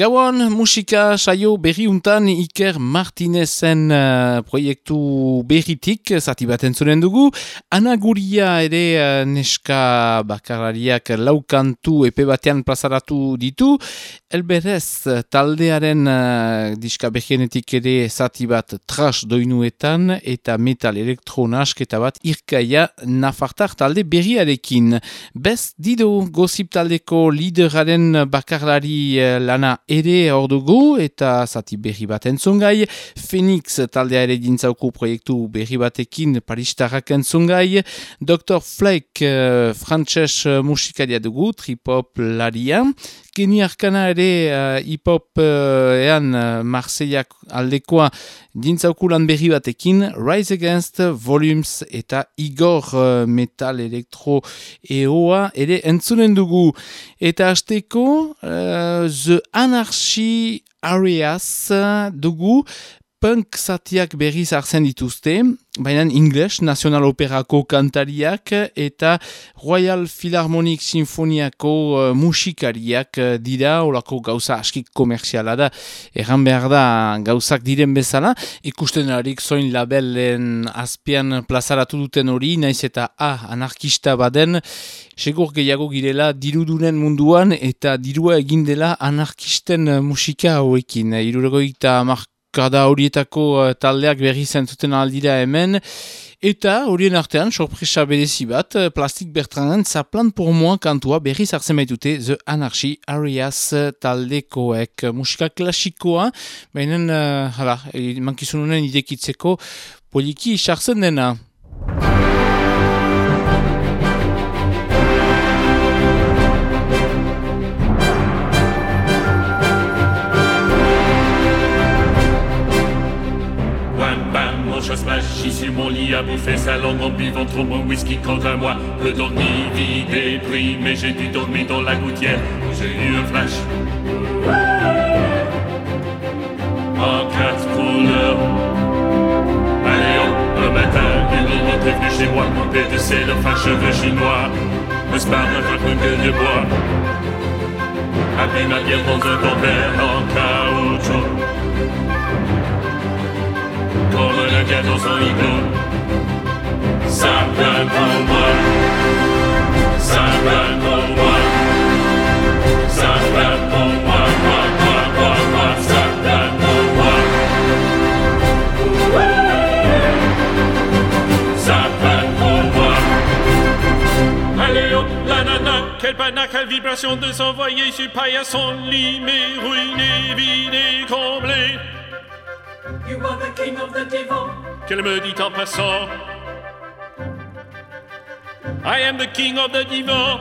Gauan musika saio berriuntan Iker Martinezen uh, proiektu berritik zati bat entzunen dugu. Anaguria ere uh, neska bakarariak laukantu epe batean plazaratu ditu. Elberez taldearen uh, diska berrienetik ere zati bat trash doinuetan eta metal elektronask eta bat irkaia nafartar talde berriarekin. Bez dido gozip taldeko lideraren bakarlari uh, lana ere hor dugu eta zati berri bat entzungai. Phoenix taldea ere dintzauko proiektu berri batekin paristarrak entzungai. Dr. Flake uh, frantses musikaria dugu, tripop laria. Keni arkana ere uh, hip-hop uh, ean uh, Marseillak aldekoa dintzaukulan berri batekin Rise Against Volumes eta Igor uh, Metal Elektro EOA ere entzunen dugu. Eta hasteko uh, The Anarchy Areas dugu punk zatiak berriz hartzen dituzte, baina English, National Operako kantariak eta Royal Philharmonic Sinfoniako uh, musikariak uh, dira, olako gauza askik komerziala da, erran behar da gauzak diren bezala, ikusten harik zoin labelen azpian plazaratu duten hori, naiz eta ah, anarkista baden, segur gehiago girela dirudunen munduan eta dirua egin dela anarkisten musika hauekin, iruregoita mark kada horietako uh, taldeak berri zentzuten aldira hemen, eta horien artean, sorpresa bedezi bat, uh, Plastik Bertranen zaplan por moa kantua berri zartzen baitute The Anarchy Arias taldekoek musika klasikoa, baina, uh, hala, mankizununen idekitzeko poliki sartzen dena. M'agis sur mon lit à bouffer sa langue en buvant trop mon whisky quant à moi Le dormi vide pris mais j'ai dû dormir dans la gouttière J'ai eu un flash. En quatre couleurs. Allez hop, un matin, il est venu chez moi. Monté de enfin cheveux chinois. Me spare un une gueule de bois. Habille ma bière dans un grand en caoutchouc mondiale dans un igloo. Allez la nana, quelle quelle vibration de s'envoyer sur paillasson, limé, ruiné, vidé, comblé. You are the king of the devil. Qu'elle me dit en passant. I am the king of the divan.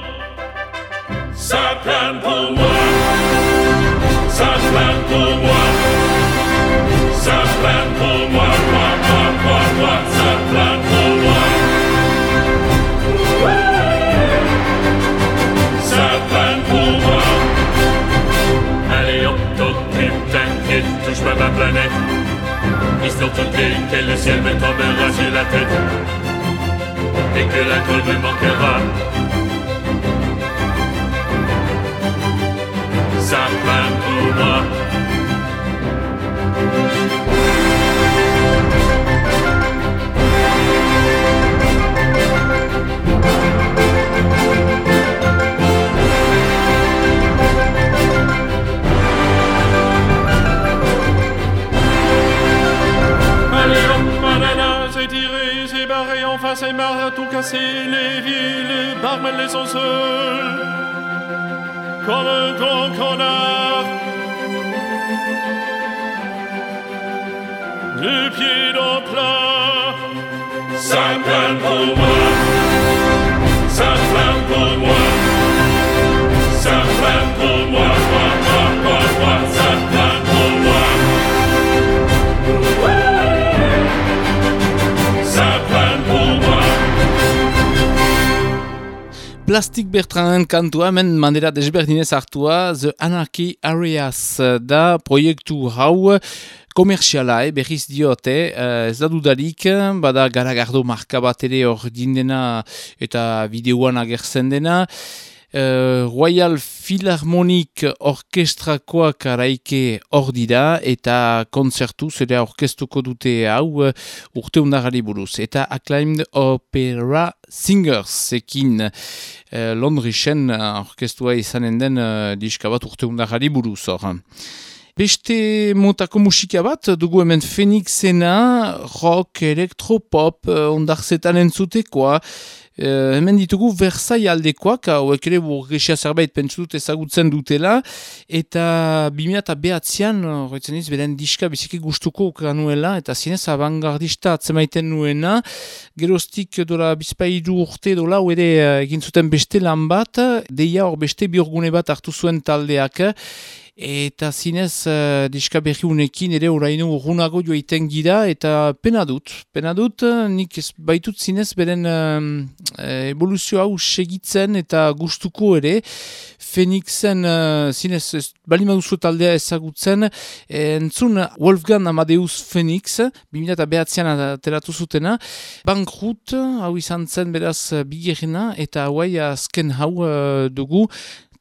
Ça pour moi. Ça plane pour moi. Ça pour moi. Toute que le ciel me tombera sur la tête Plastik Bertranen kantua hemen manera desberdinez hartua The Anarchy Areas da proiektu hau komersiala, eh, berriz diote, eh, ez da dudarik, bada garagardo marka bat ere hor dindena eta bideoan agertzen dena. Uh, Royal Philharmonic Orkestrakoak araike hor dira eta konzertu zera orkestuko dute hau uh, urte undarari buruz. Eta Acclaimed Opera Singers ekin uh, Londrisen orkestua izanen den uh, diska bat urte undarari buruz hor. Beste motako musika bat, dugu hemen Phoenixena, rock, elektropop, ondarzetan entzutekoa, Uh, hemen ditugu Versai aldekoak, hauek ere burgesia zerbait pentsu dut ezagutzen dutela, eta bimea eta behatzean, horretzen iz, beren diska biziki gustuko nuela, eta zinez avangardista atzemaiten nuena, gerostik dola bizpairu urte dola, ere uh, egin zuten beste lan bat, deia hor beste biurgune bat hartu zuen taldeak, Eta zinez, uh, diska berri unekin ere oraino urrunago joaiten gira, eta pena dut. Pena dut, nik ez baitut zinez beren uh, evoluzio hau segitzen eta gustuko ere. Fenixen uh, zinez, bali maduzu taldea ezagutzen, entzun Wolfgang Amadeus Fenix, 2008an ateratu zutena, bankrut, hau izan zen beraz bigirina, eta hauai azken hau uh, dugu,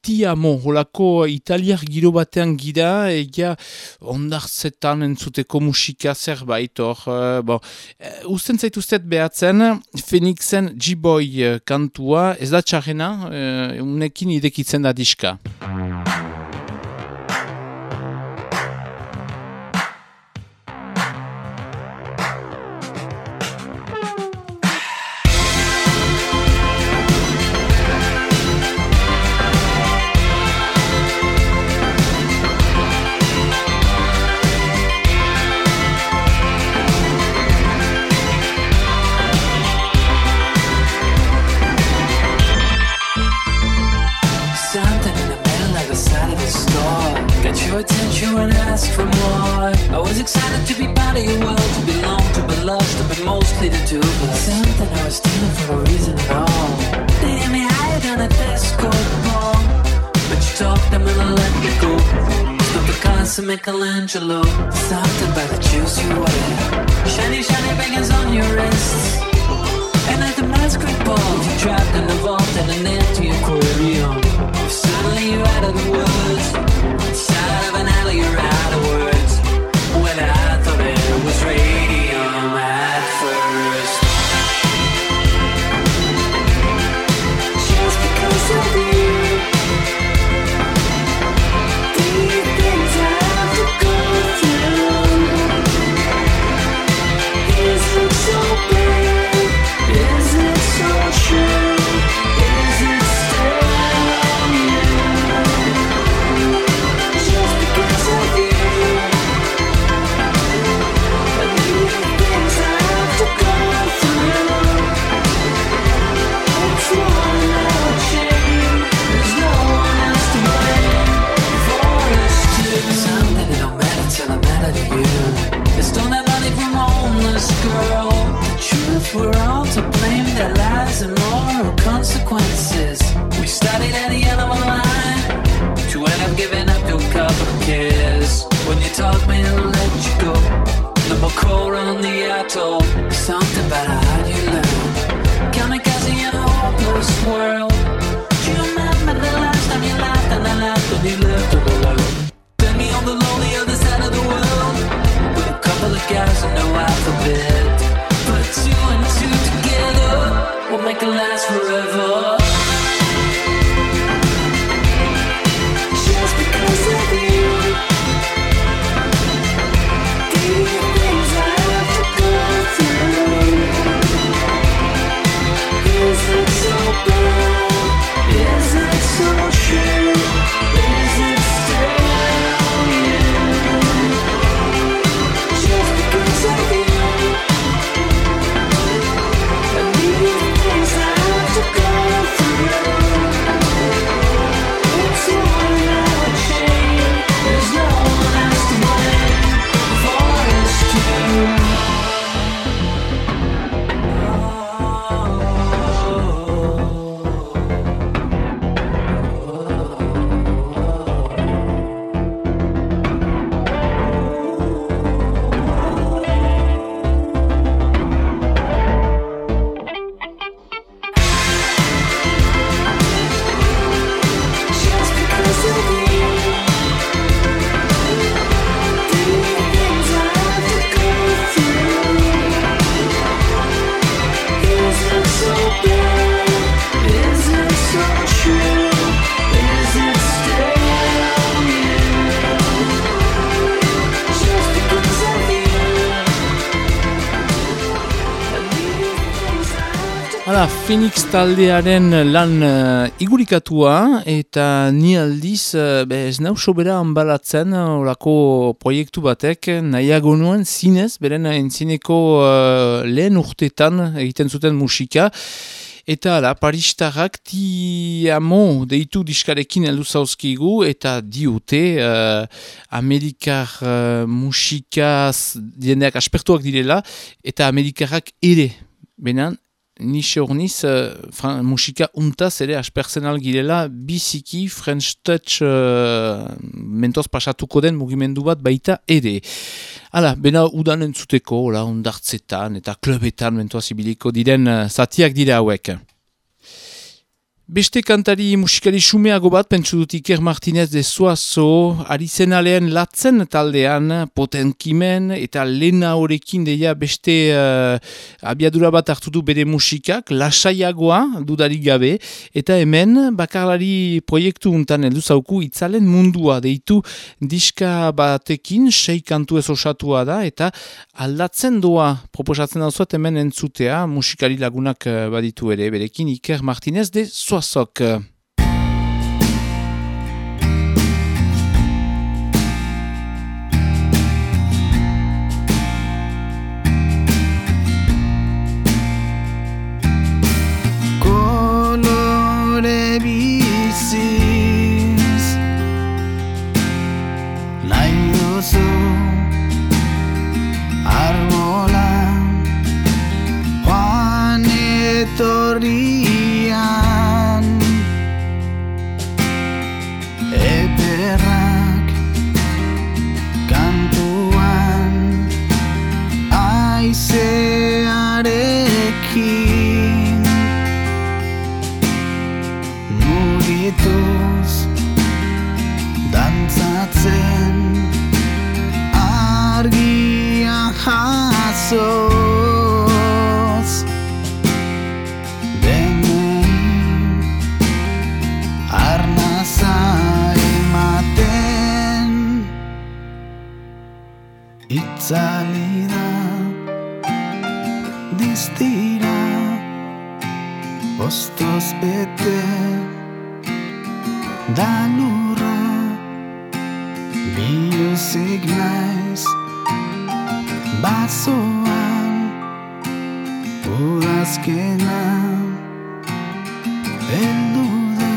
Tiamo, holako italiar giro batean gira, egia ondartzetan entzuteko musika zerbait hor. Uh, bon. uh, usten zaituztet behatzen, Fenixen G-Boy uh, kantua, ez da txarrena, uh, unekin idekitzen da diska. asked for more. I was excited to be part of your world, to belong, to be loved, to be mostly the two of us. Something I was stealing for a reason at all. They hit me higher than a disco ball. But you talked, I'm gonna let me go. Stop the cars and Michelangelo. Something by the juice you wear. Shiny, shiny bangers on your wrists. And at the masquerade ball You're trapped in the vault in an empty aquarium. Suddenly you're out of the woods. Side of an alley, you're out of words. Well, I thought it was radium Talk me, I'll let you go. No more cold on the atoll. Something about how you learn Kamikaze in a hopeless world Phoenix taldearen lan uh, igurikatua eta ni aldiz uh, be, ez nau sobera anbalatzen olako proiektu batek nahiago nuen zinez, beren entzineko uh, lehen urtetan egiten zuten musika eta ala, paristarrak ti amo deitu diskarekin heldu zauzkigu eta diute uh, amerikar uh, musikaz diendeak aspertuak direla eta amerikarrak ere Benan, Nixe horniz, uh, musika untaz ere asperzenal girela, biziki French Touch uh, mentoz pasatuko den mugimendu bat baita ere. Hala, bena udan entzuteko, la, undartzetan eta klubetan mentoaz ibiliko diren uh, zatiak dira hauek. Beste kantari musikari sumeago bat, pentsu dut Iker Martinez de Suazo, ari zenalean latzen taldean, potenkimen, eta lena horekin deia beste uh, abiadura bat hartu du bere musikak, lasaiagoa dudarik gabe, eta hemen bakarlari proiektu untan heldu zauku itzalen mundua, deitu diska batekin, sei kantu ez osatua da, eta aldatzen doa, proposatzen dauzuet hemen entzutea, musikari lagunak uh, baditu ere, berekin Iker Martinez de Suazo. Tosok Itzali da Diztira Ostoz bete Da lurra Biluzik naiz Bazoan Udazkena Heldu da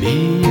Biluzik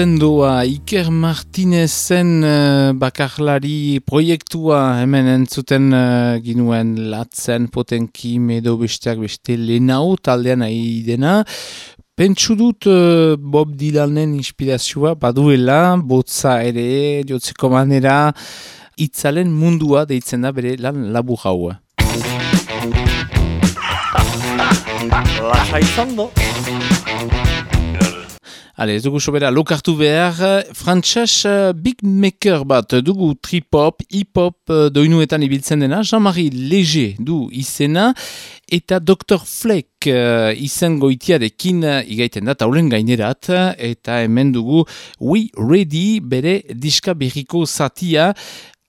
Dena aldatzen doa Iker Martinezen uh, bakarlari proiektua hemen entzuten uh, ginuen latzen potenki medo besteak beste lehenau taldean ari dena. Pentsu dut uh, Bob Dylanen inspirazioa baduela, botza ere, jotzeko manera, itzalen mundua deitzen da bere lan labu jaua. Lasa izan do. Hale, ez dugu sobera lokartu behar, frantxas uh, big maker bat dugu trip-hop, hip-hop uh, doinuetan ibiltzen dena, Jean-Marie Léger du izena, eta Dr. Fleck uh, izen goitiarekin uh, igaiten da taulen gainerat, eta hemen dugu We Ready bere diska berriko zatia,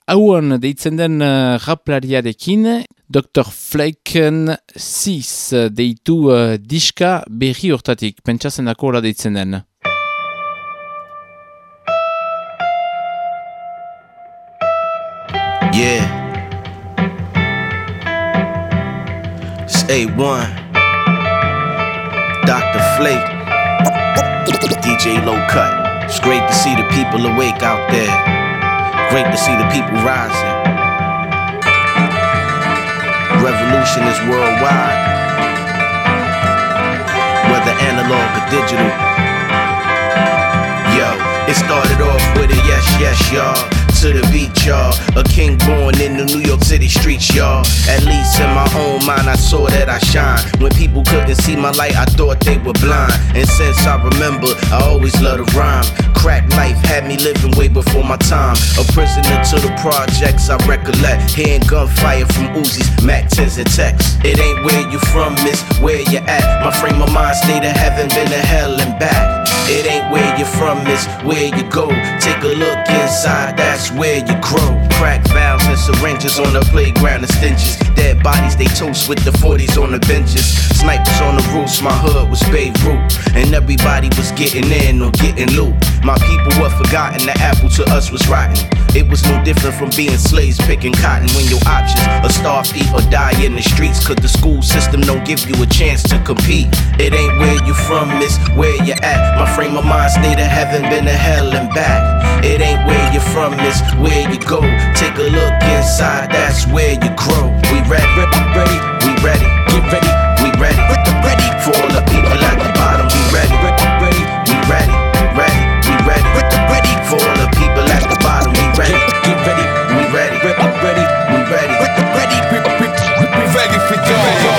hauan deitzen den uh, raplariarekin, Dr. Flecken 6 deitu uh, diska berri hortatik, pentsatzen dako deitzen den. A1. Dr. Flake. DJ Low Cut. It's great to see the people awake out there. Great to see the people rising. Revolution is worldwide. Whether analog or digital. Yo, it started off with a yes, yes, y'all. To the beat, y'all. A king born in the New York City streets, y'all. At least in my own mind, I saw that I shine. When people couldn't see my light, I thought they were blind. And since I remember, I always loved to rhyme. Crack life had me living way before my time. A prisoner to the projects, I recollect. Hearing gunfire from Uzis, Mac 10s, and texts. It ain't where you from, it's where you at. My frame of mind stay to heaven, been to hell and back. It ain't where you from, it's where you go. Take a look inside, that's where you grow. Crack valves and syringes on the playground and stenches. Dead bodies they toast with the 40s on the benches. Snipers on the roofs, my hood was Beirut. And everybody was getting in or getting loot. My people were forgotten, the apple to us was rotten. It was no different from being slaves picking cotton when your options are starve, eat, or die in the streets. Cause the school system don't give you a chance to compete. It ain't where you from, it's where you at. My frame of mind stay to heaven, been to hell and back. It ain't where you from, it's where you go. Take a look inside, that's where you grow. We ready, ready, ready, we ready, get ready, we ready, ready for all the people at the bottom. We ready, ready, ready, we ready, ready, we ready, ready for all the people at the bottom. We ready, get ready, we ready, ready, ready, we ready, ready, we ready for We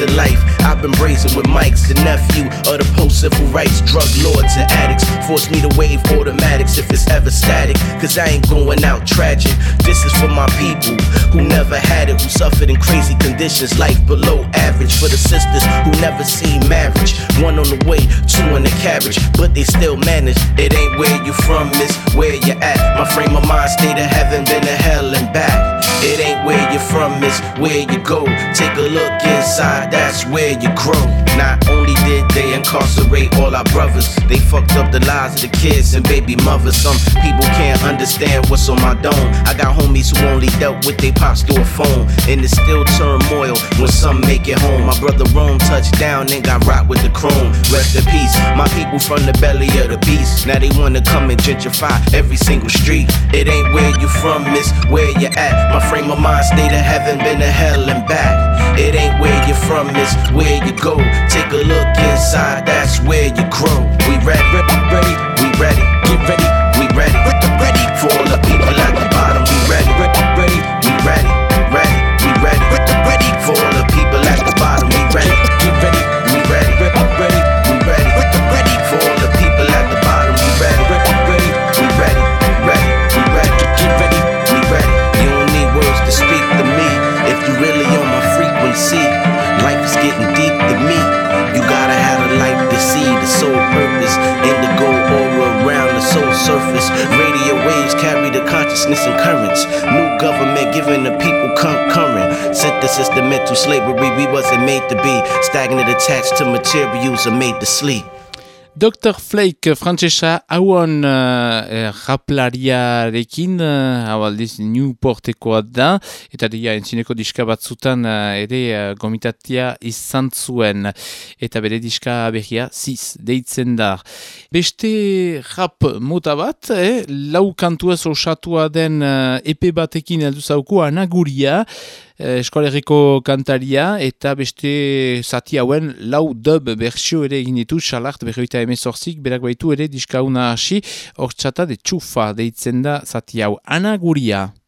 in life. I've been brazen with Mike's, the nephew of the civil rights drug lords and addicts. Force me to wave automatics if it's ever static, cause I ain't going out tragic. This is for my people who never had it, who suffered in crazy conditions, life below average. For the sisters who never seen marriage, one on the way, two in the carriage, but they still manage. It ain't where you from, it's where you at. My frame of mind stay to heaven, been to hell and back. It ain't where you from, it's where you go. Take a look inside, that's where you grow. Not only did they incarcerate all our brothers, they fucked up the lives of the kids and baby mothers. Some people can't understand what's on my dome. I got homies who only dealt with they pops through a phone. And it's still turmoil when some make it home. My brother Rome touched down and got rocked with the chrome. Rest in peace, my people from the belly of the beast. Now they wanna come and gentrify every single street. It ain't where you from, it's where you at. My frame of mind stay to heaven, been to hell and back. It ain't where you from, it's where you go. Take a look inside. inside, that's where you grow. We ready, ready, we ready. Get ready, we ready, ready. For all the people at consciousness and currents. New government giving the people concurrent. Synthesis the mental slavery we wasn't made to be. Stagnant attached to materials are made to sleep. Dr. Flake frantsesa hauan uh, raplariarekin, uh, hau aldiz Newportekoa da, eta dia entzineko diska batzutan uh, ere uh, gomitatia izan zuen, eta bere diska berria ziz, deitzen da. Beste rap mota bat, eh? lau kantuaz osatua den uh, epe batekin heldu zauku anaguria, eh, eskolerriko kantaria eta beste zati hauen lau dub bersio ere egin ditu salart berroita emezorzik berak baitu ere diskauna hasi hor txata de txufa deitzen da zati hau anaguria. Moretzarrean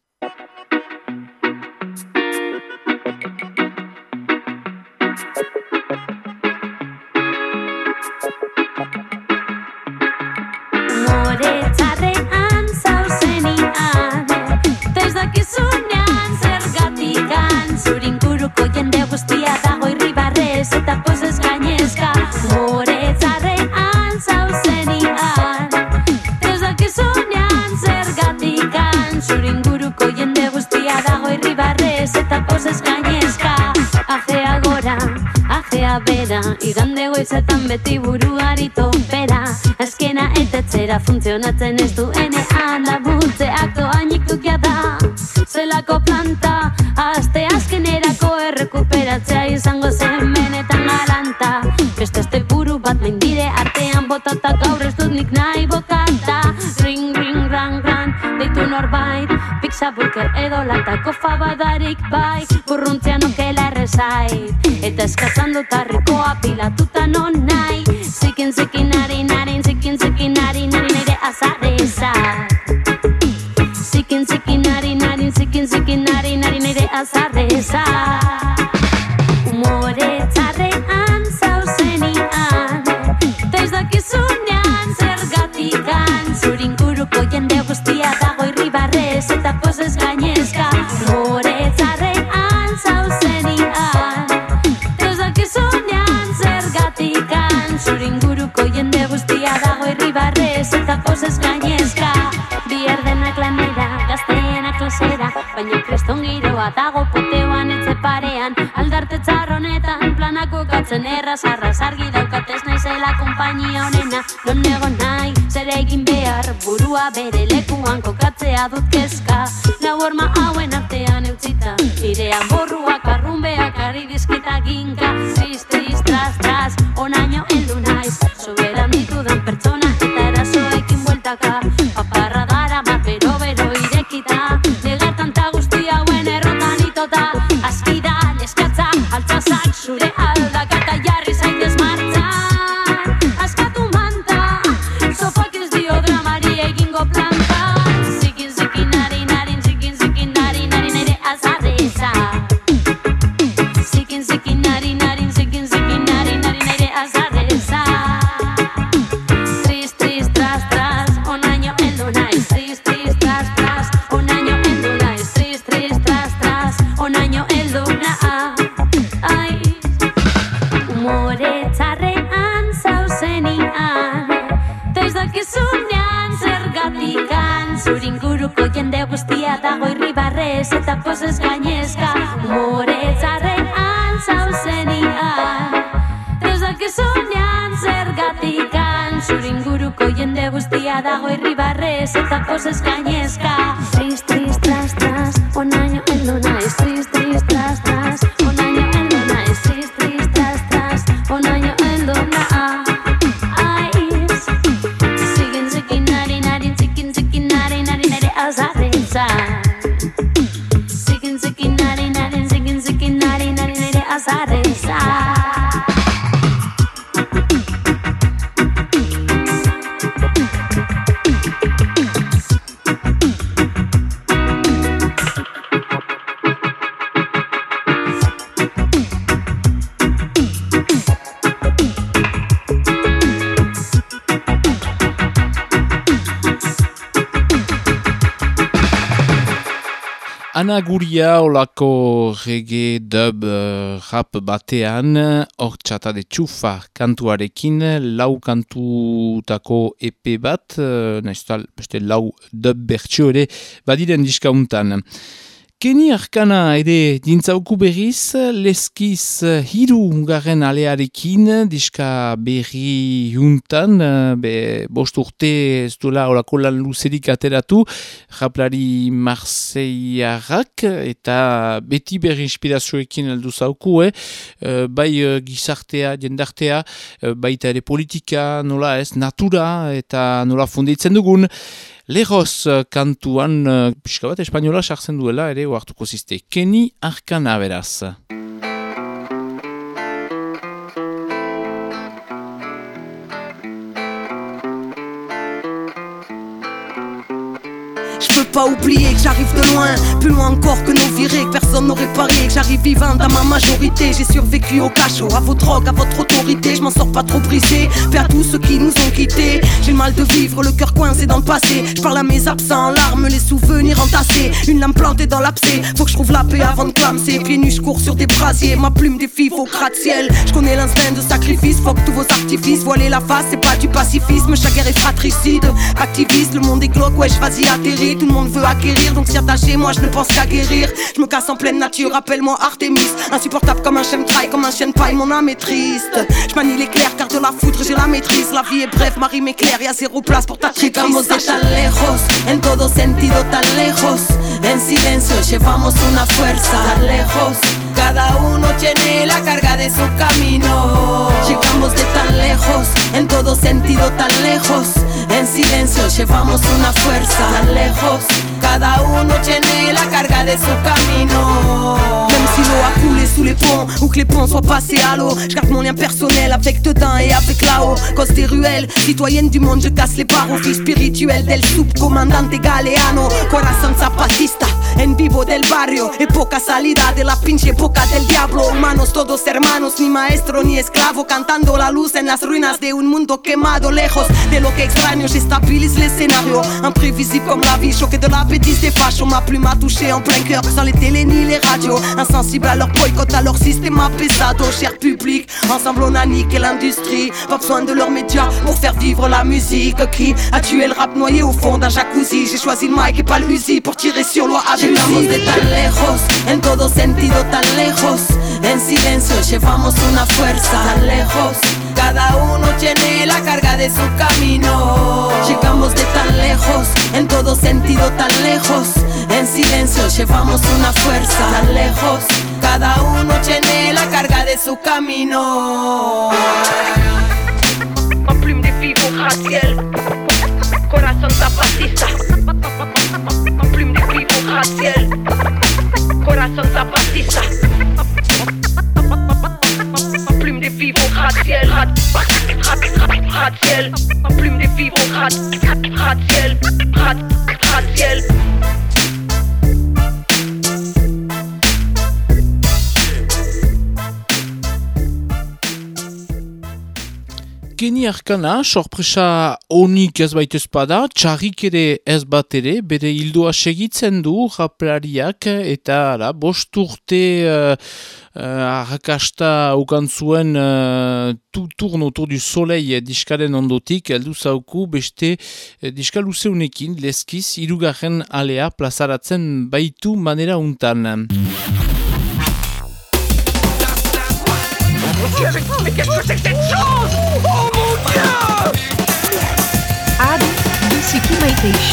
irribarrez Eta pozez gainezka Ajea gora, ajea bera Igande goizetan beti buruari topera Azkena etetzera funtzionatzen ez duenean Labuntzeak doainik dukia da. Zelako planta Aste azkenerako errekuperatzea izango zen benetan galanta. Beste este buru bat mendire artean botata gaur ez dut nik nahi bokata Ring, ring, rang, rang, deitu norbait Pizza burger edo latako fabadarik bai. Burruntzean okela errezait Eta eskatzan dut harrikoa pilatuta non nahi. Zikin, zikin, nari, nari, zikin, zikin, nari, nari, nire azareza Zikin, zikin, nari, nari, zikin, zikin, nari, nari, nire azareza Umore txarrean zauzenian Taiz dakizunean zergatikan Zurin guruko jende giroa dago puteoan etxe parean. Aldarte txarronetan planako katzen erraz Arraz argi daukatez naizela kompainia honena Non nego nahi, zer egin behar Burua bere lekuan kokatzea dut kezka. Lau horma hauen artean eutzita Irean borruak, arrumbeak, ari dizkita ginka. Tris, tris, tras, tras, onaino heldu naiz. Soberan ditudan pertsona eta erasoekin bueltaka esa cosa es cañera. Ana Guria olako reggae dub uh, rap batean, hor txata de txufa kantuarekin, lau kantutako EP bat, uh, nahizutal, beste lau dub bertxio ere, badiren diskauntan. Keni arkana ere dintzauku berriz, leskiz hiru garen alearekin, diska berri juntan, be, bost urte ez duela orako lan luzerik ateratu, japlari Marseillarrak, eta beti berri inspirazioekin heldu zauku, eh? Eh, bai eh, gizartea, jendartea, eh, baita ere politika, nola ez, natura, eta nola funditzen dugun, Leroz uh, kantuan, uh, pixka bat espainola sartzen duela ere oartuko ziste. Keni Arkana beraz. Je peux pas oublier que j'arrive de loin, plus loin encore que nos virées, que personne n'aurait parié que j'arrive vivant dans ma majorité. J'ai survécu au cachot, à vos drogues, à votre autorité. Je m'en sors pas trop brisé, à tous ceux qui nous ont quittés. J'ai le mal de vivre, le cœur coincé dans le passé. Je parle à mes absents en larmes, les souvenirs entassés. Une lame plantée dans l'abcès, faut que je trouve la paix avant de clamser. Pieds nus, je cours sur des brasiers, ma plume défie vos gratte-ciel. Je connais l'instinct de sacrifice, faut que tous vos artifices voiler la face, c'est pas du pacifisme. Chaque guerre est fratricide, activiste, le monde est glauque, ouais, vas-y atterris. Tout le monde veut acquérir, donc s'y moi je ne pense qu'à guérir. Je me casse en pleine nature, appelle-moi Artemis. Insupportable comme un chien trail, comme un chien paille, mon âme est triste. Je manie l'éclair, car de la foudre j'ai la maîtrise. La vie est brève, Marie m'éclaire, y'a zéro place pour ta Llegamos de tan lejos, en todo sentido tan lejos. En silencio llevamos una fuerza tan lejos. Cada uno tiene la carga de su camino. Llegamos de tan lejos, en todo sentido tan lejos. En silencio llevamos una fuerza tan lejos. Cada uno tiene la carga de su camino. Même si l'eau a coulé sous les ponts ou que les ponts soient passés à l'eau, je garde mon lien personnel avec dedans et avec là-haut. Cause des ruelles, citoyenne du monde, je casse les barreaux. Vie spirituelle del subcomandante Galeano. Corazón zapatista, en vivo del barrio. Época salida de la pinche época del diablo. Humanos todos hermanos, ni maestro ni esclavo. Cantando la luz en las ruinas de un mundo quemado. Lejos de lo que extraño, j'estabilise l'escénario. Imprévisible comme la vie, choqué de la bêtise des fachos. Ma plume a touché en plein cœur, sans les télés ni les radios. Insensible à leur boycott, à leur système pesado. Cher public, ensemble on a niqué l'industrie. Pas besoin de leurs médias pour faire vivre la musique. Qui a tué le rap noyé au fond d'un jacuzzi? J'ai choisi le mic et pas le Uzi pour tirer sur loi Llegamos de tan lejos, en todo sentido tan lejos. En silencio llevamos una fuerza tan lejos. Cada uno tiene la carga de su camino. Llegamos de tan lejos, en todo sentido tan lejos. En silencio llevamos una fuerza tan lejos. Cada uno tiene la carga de su camino. Corazón zapatista. Corazón zapatista. gratte-ciel. Plume des vivres au gratte-ciel. Gratte-ciel. Keni arkana, sorpresa onik ez baita espada, txarrik ere ez bat ere, bere hildoa segitzen du japlariak eta ara, bost urte uh, uh, ukan zuen uh, tu, turno tur du soleil diskaren ondotik, heldu zauku beste uh, diska luzeunekin, leskiz, irugarren alea plazaratzen baitu manera untan. Adi biziki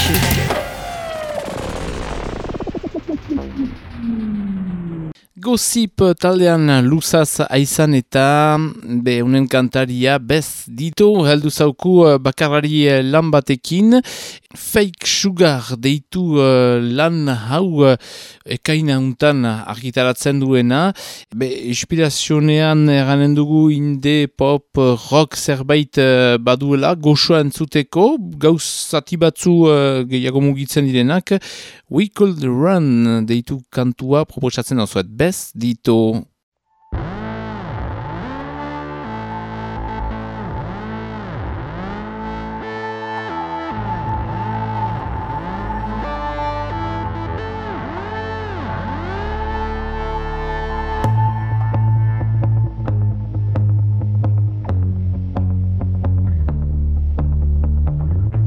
Gossip taldean luzaz aizan eta be unen kantaria bez dito heldu zauku eh, bakarrari eh, lan batekin. Fake sugar deitu eh, lan hau ekaina untan argitaratzen duena. Be inspirazionean eranen dugu inde pop rock zerbait eh, baduela goxoa entzuteko. Gauz zati batzu eh, gehiago mugitzen direnak. We Could Run deitu kantua proposatzen dauzuet bez Press dito.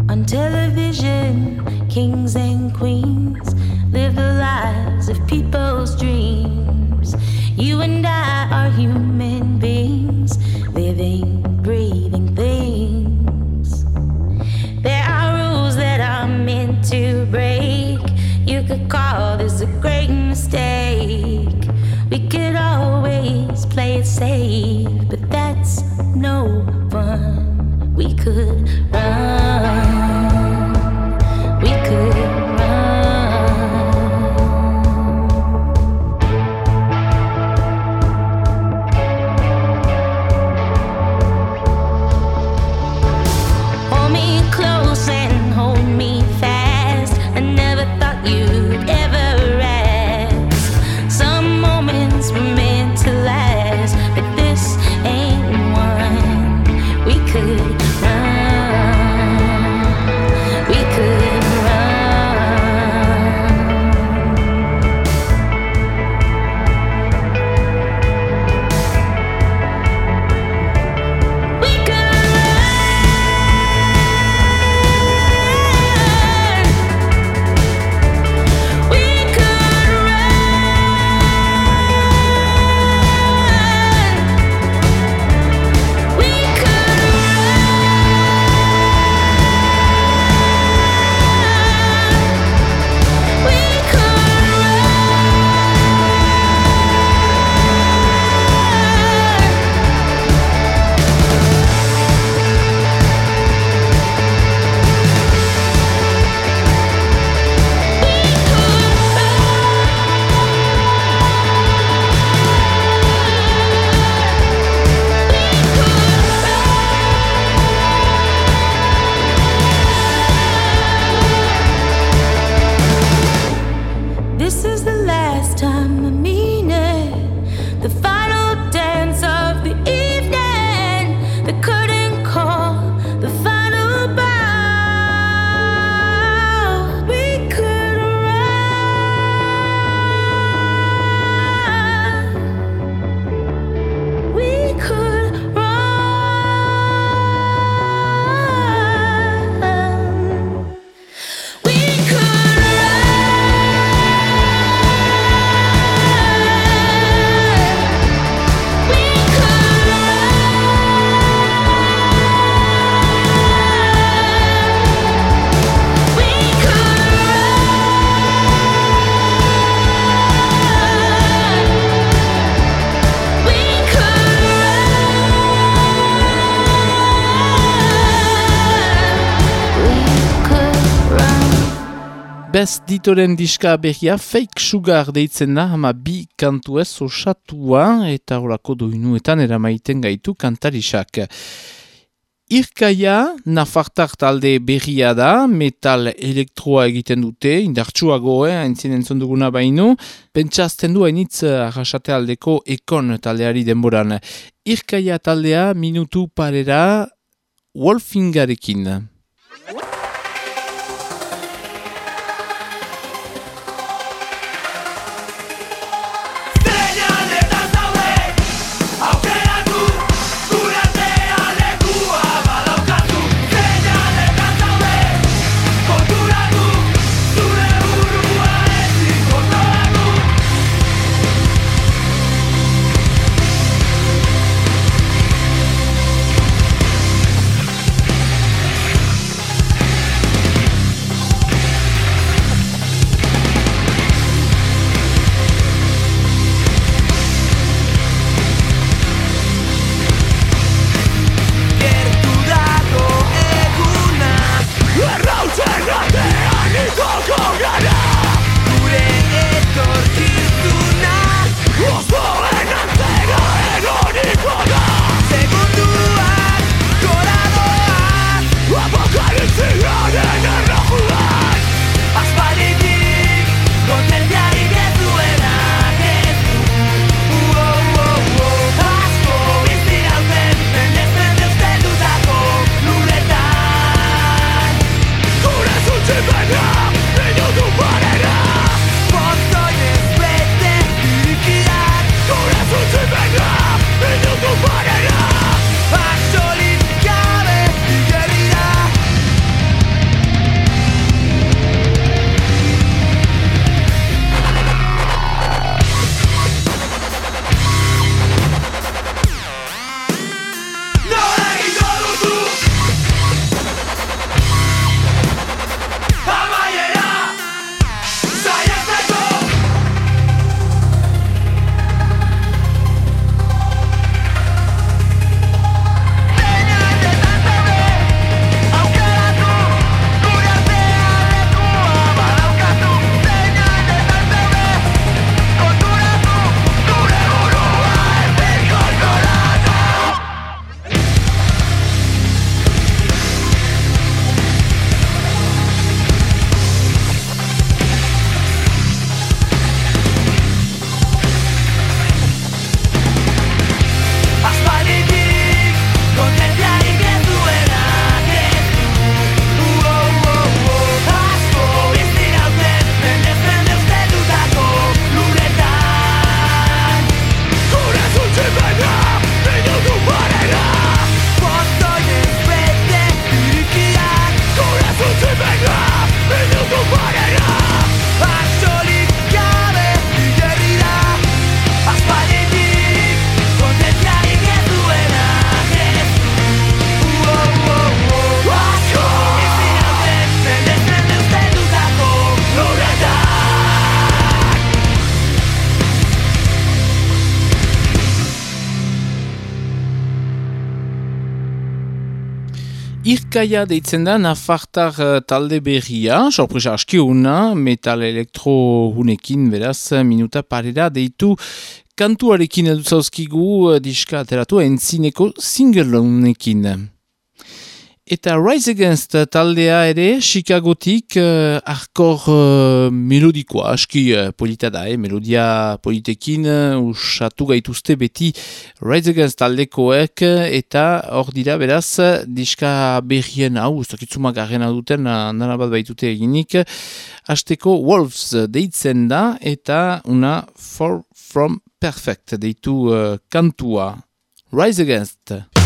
On television, kings and Bez ditoren diska behia, fake sugar deitzen da, ama bi kantuez osatua, eta horako doinuetan eramaiten gaitu kantarisak. Irkaia, nafartart alde berria da, metal elektroa egiten dute, indartsua goe, haintzien entzun duguna baino, pentsazten duen itz eh, arrasate aldeko ekon taldeari denboran. Irkaia taldea minutu parera Wolfingarekin. Wolfingarekin. Irkaia deitzen da Nafartar uh, talde berria, sorpresa askiuna, metal elektro hunekin beraz minuta parera deitu kantuarekin edu zauzkigu uh, diska ateratu entzineko single hunekin. Eta Rise Against taldea ere, Chicagotik uh, arkor uh, melodikoa, aski uh, polita da, eh? melodia politekin uh, gaituzte beti Rise Against taldekoek eta hor dira beraz diska berrien hau, ustakitzuma garrena duten, nana bat baitute eginik, hasteko Wolves deitzen da eta una For From Perfect deitu uh, kantua. Rise Against.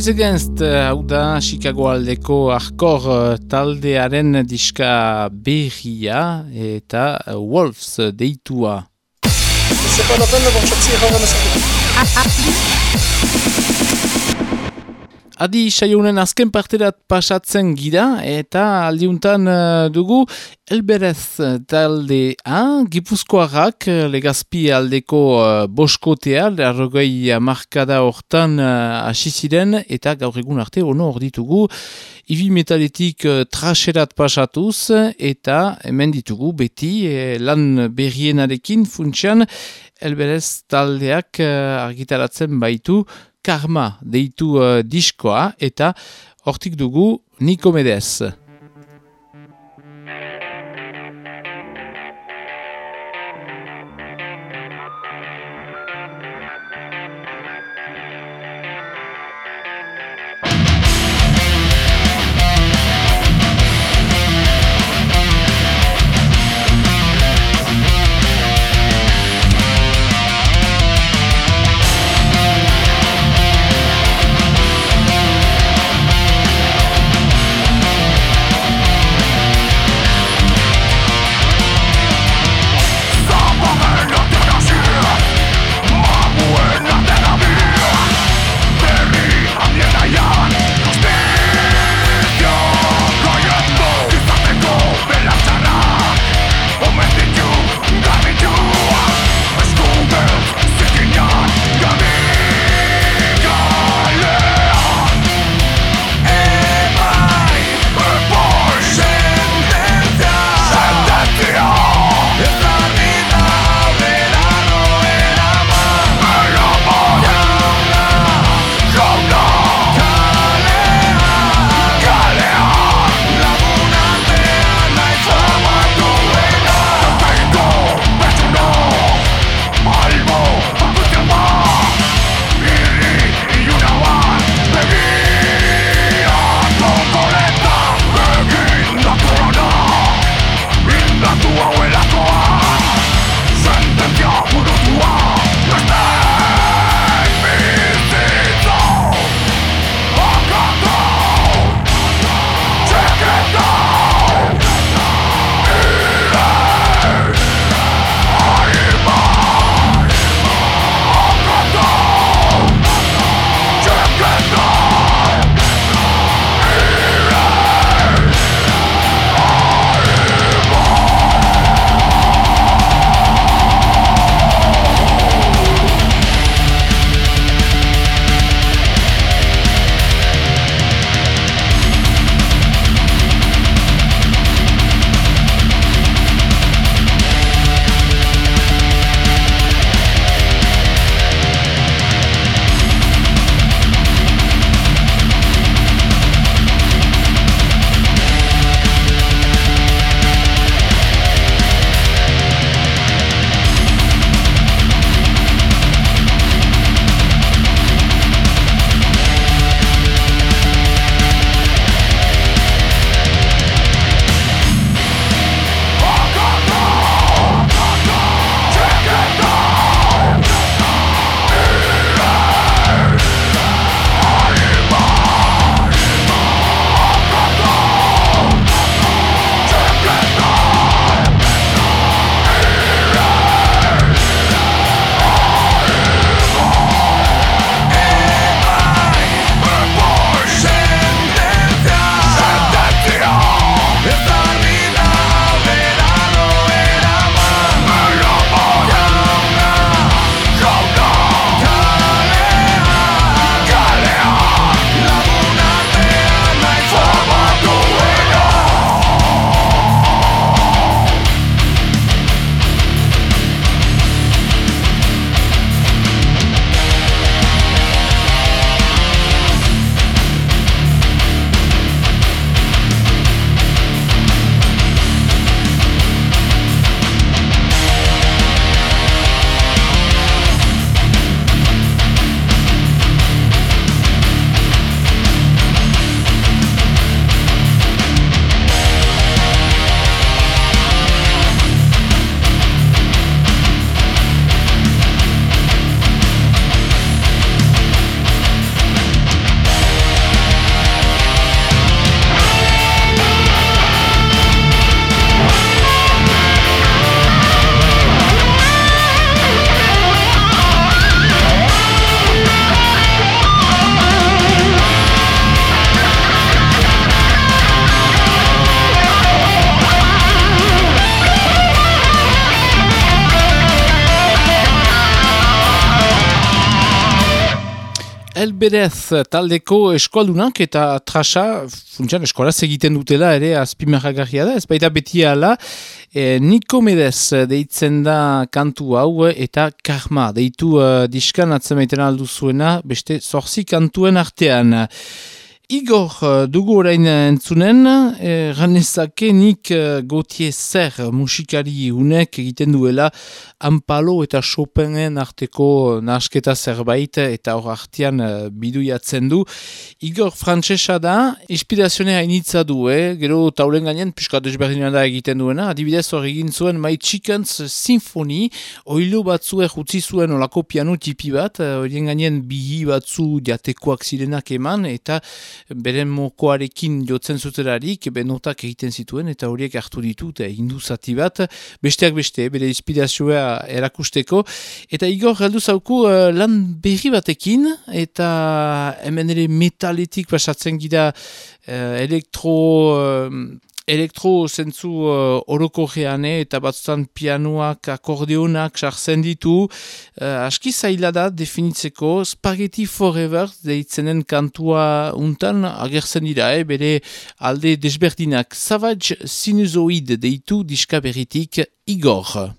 Rise Against eh, hau da Chicago aldeko arkor eh, taldearen diska berria eta eh, Wolves deitua. C'est pas la peine d'avoir cherché avant Adi saionen azken parterat pasatzen gira eta aldiuntan uh, dugu Elberez taldea Gipuzkoarrak eh, legazpi aldeko uh, boskotea larrogei markada hortan uh, hasi ziren eta gaur egun arte ono hor ditugu. Ibi metaletik uh, traserat pasatuz eta hemen ditugu beti eh, lan berrienarekin funtsian Elberez taldeak uh, argitaratzen baitu Karma deitu uh, diskoa eta hortik dugu Niko Elberez taldeko eskoldunak eta trasa, funtsian eskolaz egiten dutela ere azpimarragarria da, ez baita beti ala, e, Niko Medez deitzen da kantu hau eta karma, deitu uh, diskan atzemaiten aldu zuena, beste zorzi kantuen artean. Igor uh, dugu orain entzunen, eh, ranezake nik uh, gotie zer musikari unek egiten duela Ampalo eta Chopinen arteko nasketa zerbait eta hor artean uh, biduiatzen du. Igor frantsesa da, inspirazionea initza du, eh? gero taulen gainen, piskat desberdina da egiten duena, adibidez hor egin zuen My Chickens Symphony, oilo batzuek utzi zuen olako piano tipi bat, horien gainen bihi batzu diatekoak zirenak eman, eta beren mokoarekin jotzen zuterarik, benotak egiten zituen, eta horiek hartu ditu, eta hindu zati bat, besteak beste, bere inspirazioa erakusteko, eta igor galdu zauku uh, lan berri batekin, eta hemen ere metaletik pasatzen gira uh, elektro... Uh, elektro zentzu uh, oroko geane eta batzutan pianoak, akordeonak sartzen ditu. Uh, aski zaila da definitzeko Spaghetti Forever deitzenen kantua untan agertzen dira, eh, bere alde desberdinak. Savage Sinusoid deitu diska berritik Igor.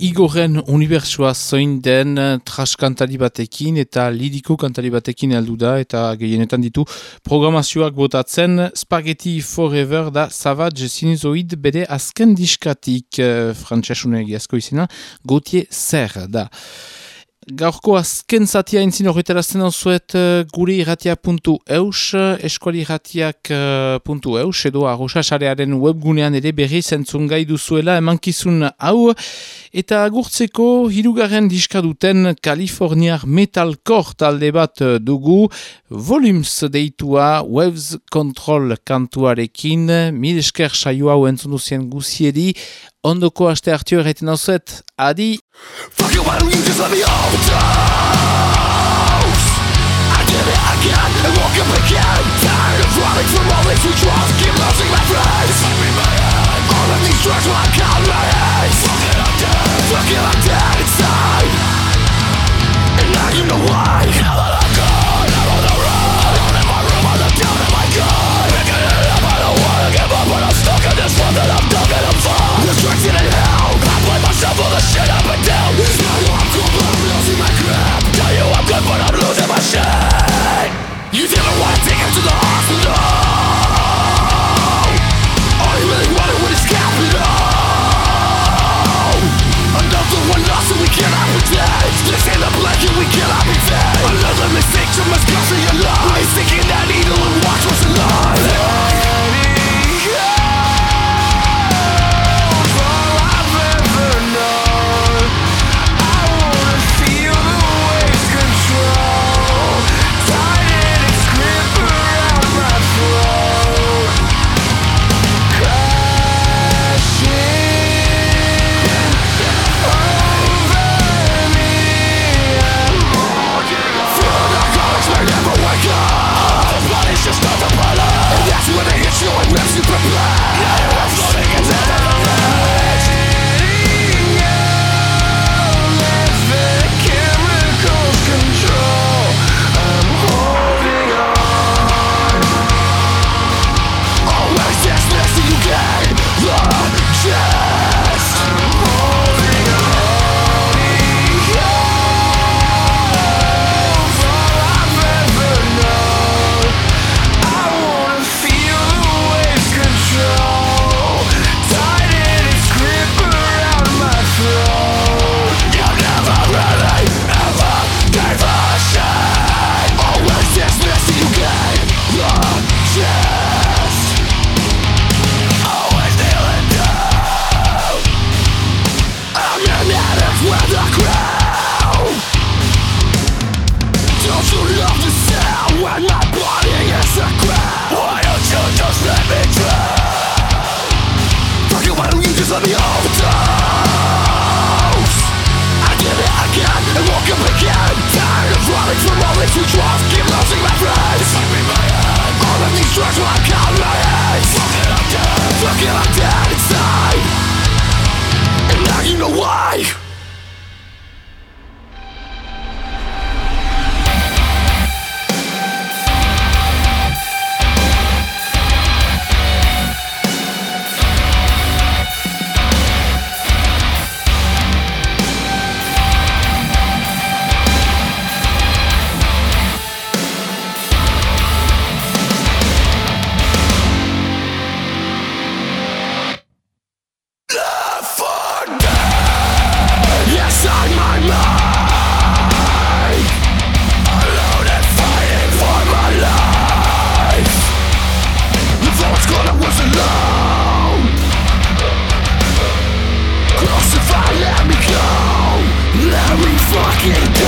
Igorren unibertsua zoin den eh, traskantari batekin eta liriko kantari batekin heldu da eta gehienetan ditu programazioak botatzen Spaghetti Forever da Savage Sinusoid bere azken diskatik uh, frantsesune egiazko izena Gautier Zer da. Gaurko azken zatia entzin horretarazten zuet uh, guri irratia.eus, eskuali irratiak.eus, edo arrosasarearen webgunean ere berri zentzun gai duzuela emankizun hau, eta agurtzeko hirugarren diska duten Kaliforniar metalcore talde bat dugu, volumes deitua Waves Control kantuarekin, mil esker saio hau entzun duzien guzieri, ondoko aste hartio erreten adi! Fuck you, why don't you just let me and woke up again Tired of running from Keep losing my friends my these my Fuck it, I'm dead Fuck it, I'm you know why the Alone in my room, I I'm stuck in this one that hell. I myself the shit you I'm losing my grip. Tell you I'm good but I'm losing my shit. You didn't wanna take him to the hospital. All you really wanted was capital? Another one lost we cannot pretend This ain't blanket we cannot Another mistake you must cost your life Sticking that needle and watch what's alive escape